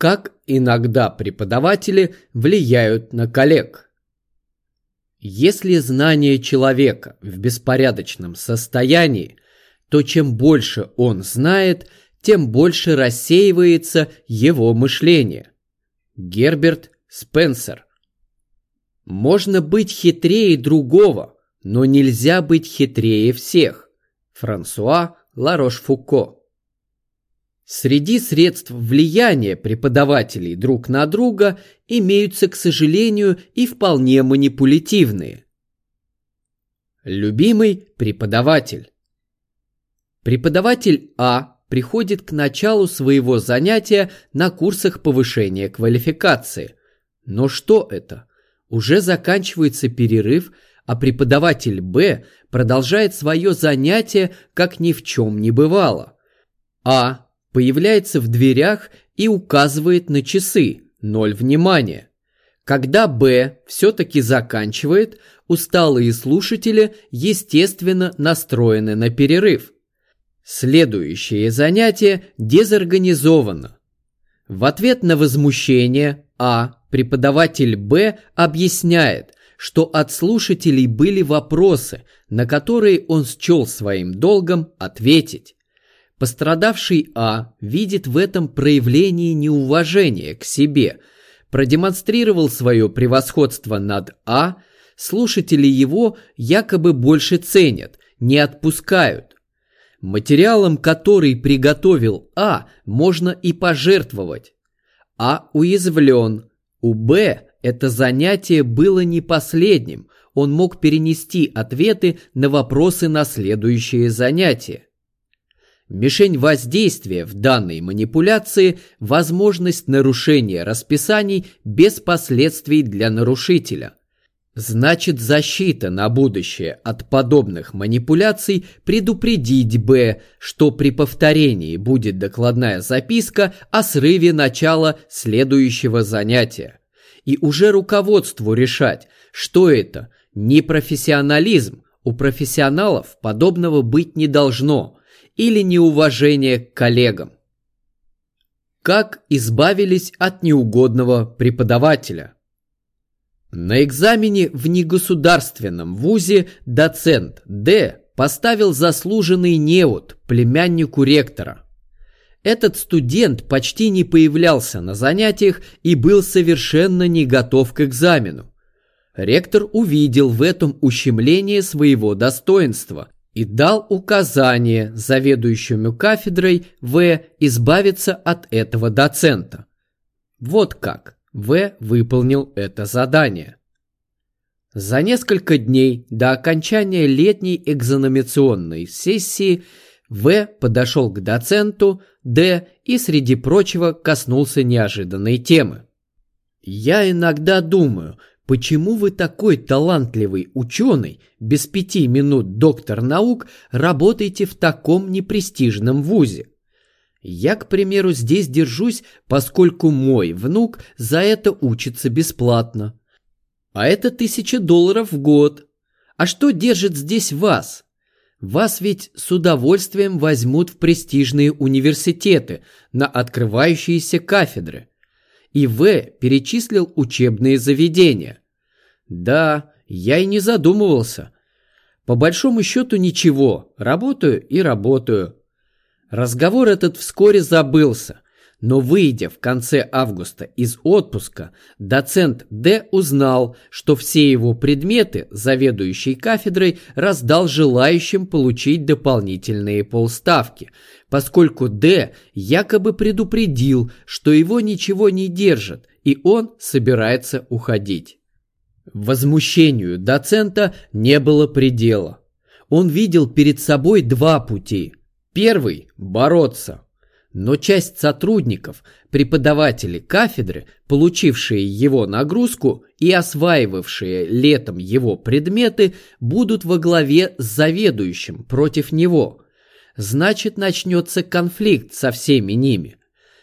Как иногда преподаватели влияют на коллег. Если знание человека в беспорядочном состоянии, то чем больше он знает, тем больше рассеивается его мышление. Герберт Спенсер Можно быть хитрее другого, но нельзя быть хитрее всех. Франсуа Ларош-Фуко Среди средств влияния преподавателей друг на друга имеются, к сожалению, и вполне манипулятивные. Любимый преподаватель Преподаватель А приходит к началу своего занятия на курсах повышения квалификации. Но что это? Уже заканчивается перерыв, а преподаватель Б продолжает свое занятие, как ни в чем не бывало. А появляется в дверях и указывает на часы, ноль внимания. Когда Б все-таки заканчивает, усталые слушатели, естественно, настроены на перерыв. Следующее занятие дезорганизовано. В ответ на возмущение А преподаватель Б объясняет, что от слушателей были вопросы, на которые он счел своим долгом ответить. Пострадавший А видит в этом проявление неуважения к себе, продемонстрировал свое превосходство над А, слушатели его якобы больше ценят, не отпускают. Материалом, который приготовил А, можно и пожертвовать. А уязвлен. У Б это занятие было не последним, он мог перенести ответы на вопросы на следующее занятие. Мишень воздействия в данной манипуляции – возможность нарушения расписаний без последствий для нарушителя. Значит, защита на будущее от подобных манипуляций предупредить Б, что при повторении будет докладная записка о срыве начала следующего занятия. И уже руководству решать, что это – непрофессионализм, у профессионалов подобного быть не должно – или неуважение к коллегам. Как избавились от неугодного преподавателя? На экзамене в негосударственном вузе доцент Д поставил заслуженный неуд племяннику ректора. Этот студент почти не появлялся на занятиях и был совершенно не готов к экзамену. Ректор увидел в этом ущемление своего достоинства и дал указание заведующему кафедрой В избавиться от этого доцента. Вот как В выполнил это задание. За несколько дней до окончания летней экзаменационной сессии В подошел к доценту Д и, среди прочего, коснулся неожиданной темы. «Я иногда думаю, Почему вы такой талантливый ученый, без пяти минут доктор наук, работаете в таком непрестижном вузе? Я, к примеру, здесь держусь, поскольку мой внук за это учится бесплатно. А это тысяча долларов в год. А что держит здесь вас? Вас ведь с удовольствием возьмут в престижные университеты, на открывающиеся кафедры. И В перечислил учебные заведения. Да, я и не задумывался. По большому счету ничего, работаю и работаю. Разговор этот вскоре забылся, но выйдя в конце августа из отпуска, доцент Д узнал, что все его предметы заведующий кафедрой раздал желающим получить дополнительные полставки, поскольку Д якобы предупредил, что его ничего не держит, и он собирается уходить. Возмущению доцента не было предела. Он видел перед собой два пути. Первый – бороться. Но часть сотрудников, преподаватели кафедры, получившие его нагрузку и осваивавшие летом его предметы, будут во главе с заведующим против него. Значит, начнется конфликт со всеми ними.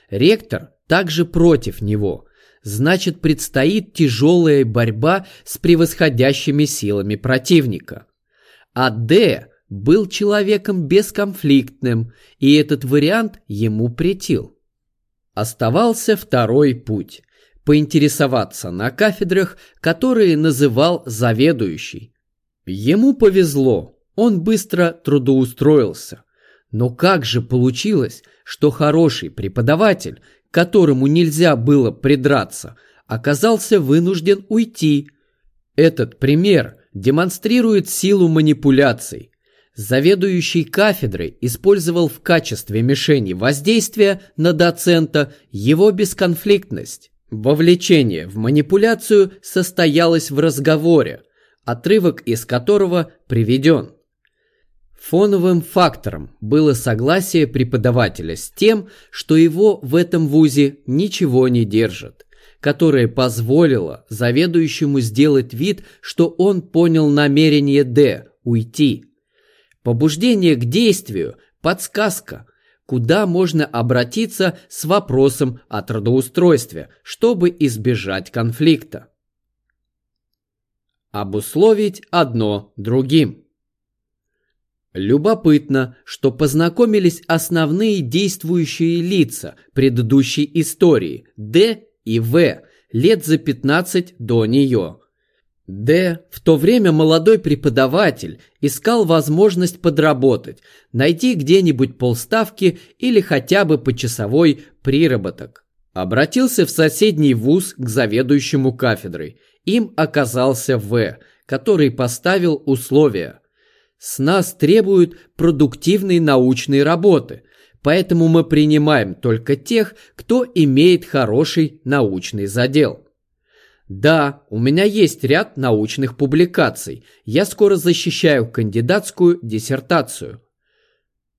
Ректор также против него – значит предстоит тяжелая борьба с превосходящими силами противника. А Д был человеком бесконфликтным, и этот вариант ему претил. Оставался второй путь – поинтересоваться на кафедрах, которые называл заведующий. Ему повезло, он быстро трудоустроился. Но как же получилось, что хороший преподаватель, которому нельзя было придраться, оказался вынужден уйти? Этот пример демонстрирует силу манипуляций – Заведующий кафедрой использовал в качестве мишени воздействия на доцента его бесконфликтность. Вовлечение в манипуляцию состоялось в разговоре, отрывок из которого приведен. Фоновым фактором было согласие преподавателя с тем, что его в этом вузе ничего не держит, которое позволило заведующему сделать вид, что он понял намерение Д – уйти – Побуждение к действию – подсказка, куда можно обратиться с вопросом о трудоустройстве, чтобы избежать конфликта. Обусловить одно другим. Любопытно, что познакомились основные действующие лица предыдущей истории – Д и В, лет за 15 до нее – Д. В то время молодой преподаватель искал возможность подработать, найти где-нибудь полставки или хотя бы почасовой приработок. Обратился в соседний вуз к заведующему кафедрой. Им оказался В, который поставил условия. С нас требуют продуктивной научной работы, поэтому мы принимаем только тех, кто имеет хороший научный задел. Да, у меня есть ряд научных публикаций. Я скоро защищаю кандидатскую диссертацию.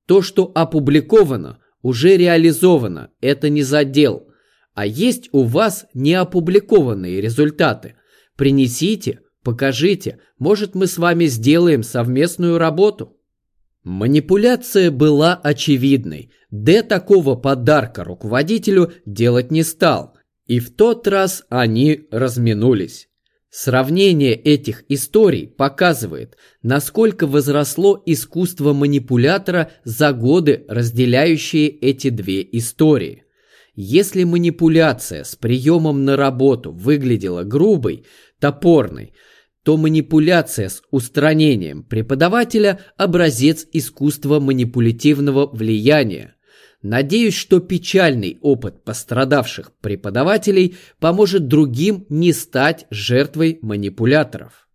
То, что опубликовано, уже реализовано. Это не задел. А есть у вас неопубликованные результаты. Принесите, покажите. Может, мы с вами сделаем совместную работу. Манипуляция была очевидной. Д такого подарка руководителю делать не стал – и в тот раз они разминулись. Сравнение этих историй показывает, насколько возросло искусство манипулятора за годы, разделяющие эти две истории. Если манипуляция с приемом на работу выглядела грубой, топорной, то манипуляция с устранением преподавателя – образец искусства манипулятивного влияния. Надеюсь, что печальный опыт пострадавших преподавателей поможет другим не стать жертвой манипуляторов.